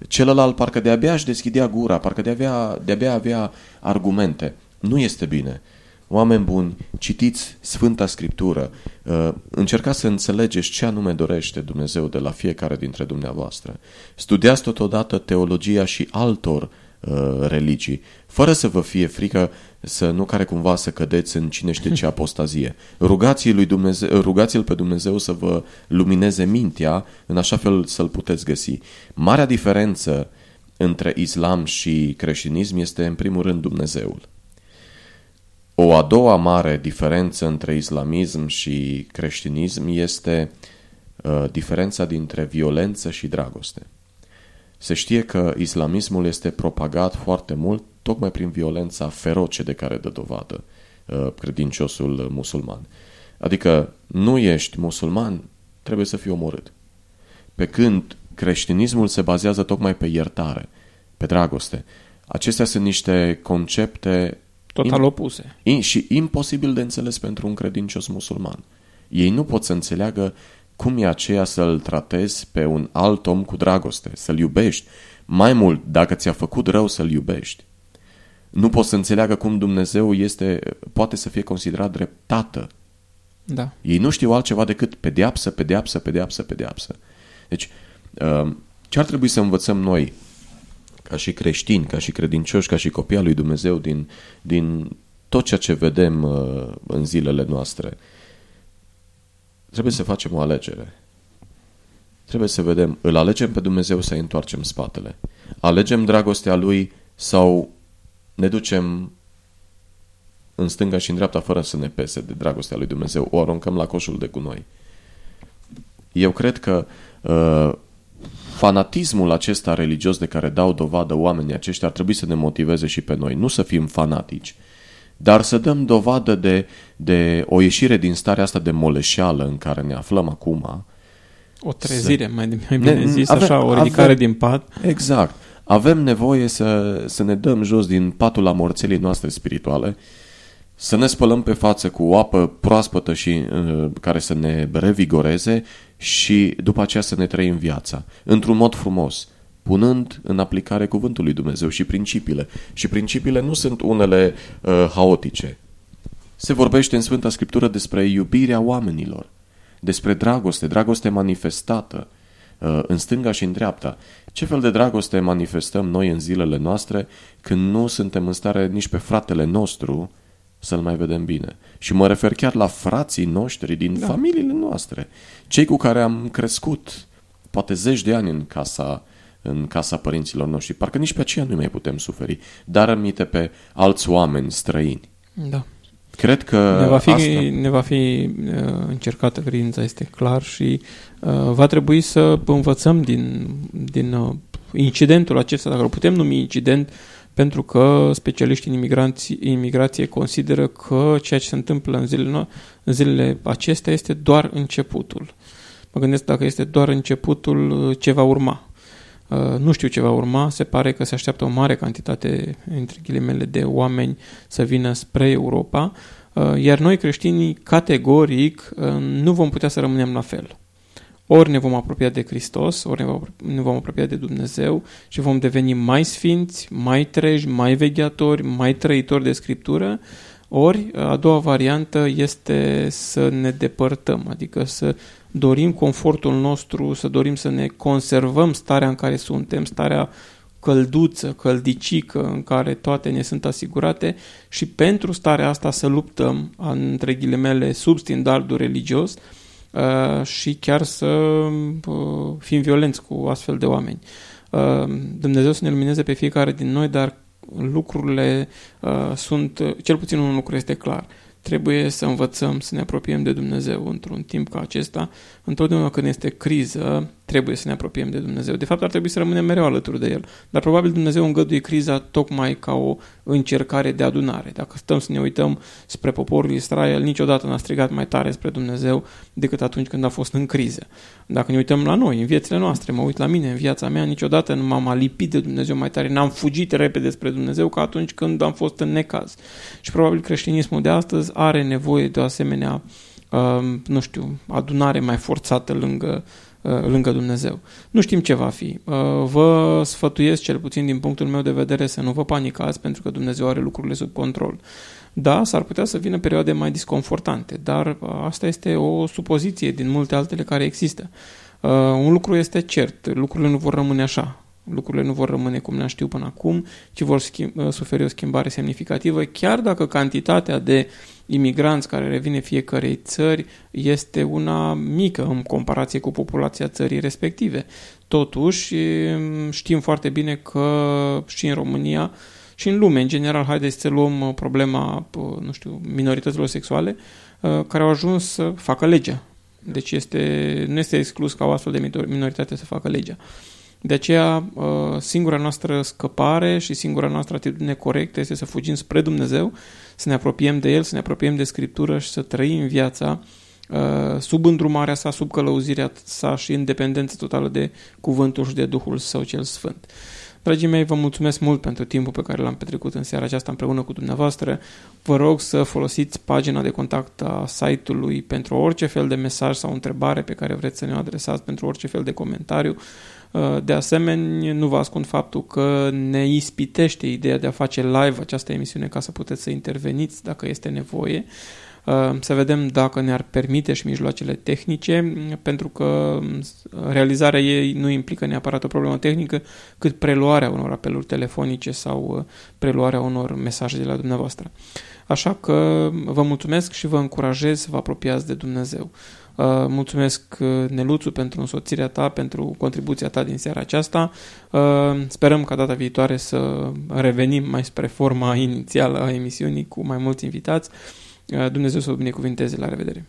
Celălalt parcă de-abia își deschidea gura, parcă de-abia, de-abia avea argumente. Nu este bine. Oameni buni, citiți Sfânta Scriptură, uh, încercați să înțelegeți ce anume dorește Dumnezeu de la fiecare dintre dumneavoastră. Studiați totodată teologia și altor uh, religii, fără să vă fie frică să nu care cumva să cădeți în cine știe ce <laughs> apostazie. Rugați-l, lui Dumnezeu, rugați-l pe Dumnezeu să vă lumineze mintea în așa fel să-l puteți găsi. Marea diferență între islam și creștinism este în primul rând Dumnezeul. O a doua mare diferență între islamism și creștinism este uh, diferența dintre violență și dragoste. Se știe că islamismul este propagat foarte mult tocmai prin violența feroce de care dă dovadă uh, credinciosul musulman. Adică nu ești musulman, trebuie să fii omorât. Pe când creștinismul se bazează tocmai pe iertare, pe dragoste. Acestea sunt niște concepte Total opuse. in, și imposibil de înțeles pentru un credincios musulman. Ei nu pot să înțeleagă cum e aceea să-l tratezi pe un alt om cu dragoste, să-l iubești. Mai mult, dacă ți-a făcut rău să-l iubești. Nu pot să înțeleagă cum Dumnezeu este, poate să fie considerat drept tată. Da. Ei nu știu altceva decât pedeapsă, pedeapsă, pedeapsă, pedeapsă. Deci, ce ar trebui să învățăm noi, ca și creștini, ca și credincioși, ca și copii al lui Dumnezeu, din, din tot ceea ce vedem uh, în zilele noastre? Trebuie să facem o alegere. Trebuie să vedem, îl alegem pe Dumnezeu să întoarcem spatele. Alegem dragostea Lui sau ne ducem în stânga și în dreapta fără să ne pese de dragostea lui Dumnezeu. O aruncăm la coșul de gunoi. Eu cred că uh, fanatismul acesta religios de care dau dovadă oamenii aceștia ar trebui să ne motiveze și pe noi. Nu să fim fanatici, dar să dăm dovadă de, de o ieșire din starea asta de moleșeală în care ne aflăm acum. O trezire, mai, mai bine Ne- zis, avem- așa, o ridicare avem- din pat. Exact. Avem nevoie să, să ne dăm jos din patul la morțelii noastre spirituale, să ne spălăm pe față cu o apă proaspătă și uh, care să ne revigoreze și după aceea să ne trăim viața într-un mod frumos, punând în aplicare cuvântul lui Dumnezeu și principiile. Și principiile nu sunt unele uh, haotice. Se vorbește în Sfânta Scriptură despre iubirea oamenilor, despre dragoste, dragoste manifestată uh, în stânga și în dreapta. Ce fel de dragoste manifestăm noi în zilele noastre când nu suntem în stare nici pe fratele nostru să-l mai vedem bine? Și mă refer chiar la frații noștri din da. familiile noastre, cei cu care am crescut poate zeci de ani în casa în casa părinților noștri. Parcă nici pe aceea nu mai putem suferi, dar aminte pe alți oameni străini. Da. Cred că ne va fi, asta... ne va fi uh, încercată credința, este clar, și uh, va trebui să învățăm din, din uh, incidentul acesta, dacă îl putem numi incident, pentru că specialiștii în imigrație, imigrație consideră că ceea ce se întâmplă în zilele, în zilele acestea este doar începutul. Mă gândesc dacă este doar începutul, uh, ce va urma. Uh, nu știu ce va urma, se pare că se așteaptă o mare cantitate, între ghilimele, de oameni să vină spre Europa, uh, iar noi creștinii, categoric, uh, nu vom putea să rămânem la fel. Ori ne vom apropia de Hristos, ori ne vom apropia de Dumnezeu și vom deveni mai sfinți, mai treji, mai vegheatori, mai trăitori de Scriptură, ori a doua variantă este să ne depărtăm, adică să dorim confortul nostru, să dorim să ne conservăm starea în care suntem, starea călduță, căldicică, în care toate ne sunt asigurate și pentru starea asta să luptăm, între ghilimele, sub standardul religios uh, și chiar să uh, fim violenți cu astfel de oameni. Uh, Dumnezeu să ne lumineze pe fiecare din noi, dar lucrurile sunt, cel puțin un lucru este clar, trebuie să învățăm să ne apropiem de Dumnezeu într-un timp ca acesta. Întotdeauna când este criză, trebuie să ne apropiem de Dumnezeu. De fapt, ar trebui să rămânem mereu alături de El. Dar probabil Dumnezeu îngăduie criza tocmai ca o încercare de adunare. Dacă stăm să ne uităm spre poporul Israel, niciodată n-a strigat mai tare spre Dumnezeu decât atunci când a fost în criză. Dacă ne uităm la noi, în viețile noastre, mă uit la mine, în viața mea, niciodată nu m-am alipit de Dumnezeu mai tare, n-am fugit repede spre Dumnezeu ca atunci când am fost în necaz. Și probabil creștinismul de astăzi are nevoie de o asemenea, uh, nu știu, adunare mai forțată lângă Uh, lângă Dumnezeu. Nu știm ce va fi. Uh, vă sfătuiesc, cel puțin din punctul meu de vedere, să nu vă panicați, pentru că Dumnezeu are lucrurile sub control. Da, s-ar putea să vină perioade mai disconfortante, dar uh, asta este o supoziție din multe altele care există. Un lucru este cert, lucrurile nu vor rămâne așa lucrurile nu vor rămâne cum ne știu până acum, ci vor schimb, suferi o schimbare semnificativă, chiar dacă cantitatea de imigranți care revine fiecarei țări este una mică în comparație cu populația țării respective. Totuși, știm foarte bine că și în România și în lume, în general, haideți să luăm problema, nu știu, minorităților sexuale, care au ajuns să facă legea. Deci este, nu este exclus ca o astfel de minoritate să facă legea. De aceea, uh, singura noastră scăpare și singura noastră atitudine corectă este să fugim spre Dumnezeu, să ne apropiem de El, să ne apropiem de Scriptură și să trăim viața uh, sub îndrumarea sa, sub călăuzirea sa și independență totală de cuvântul și de Duhul Său cel Sfânt. Dragii mei, vă mulțumesc mult pentru timpul pe care l-am petrecut în seara aceasta împreună cu dumneavoastră. Vă rog să folosiți pagina de contact a site-ului pentru orice fel de mesaj sau întrebare pe care vreți să ne adresați, pentru orice fel de comentariu. Uh, de asemenea, nu vă ascund faptul că ne ispitește ideea de a face live această emisiune ca să puteți să interveniți dacă este nevoie. Uh, să vedem dacă ne-ar permite și mijloacele tehnice, pentru că realizarea ei nu implică neapărat o problemă tehnică, cât preluarea unor apeluri telefonice sau uh, preluarea unor mesaje de la dumneavoastră. Așa că vă mulțumesc și vă încurajez să vă apropiați de Dumnezeu. Uh, mulțumesc, uh, Neluțu, pentru însoțirea ta, pentru contribuția ta din seara aceasta. Uh, sperăm ca data viitoare să revenim mai spre forma inițială a emisiunii cu mai mulți invitați. Dumnezeu să vă binecuvinteze. La revedere!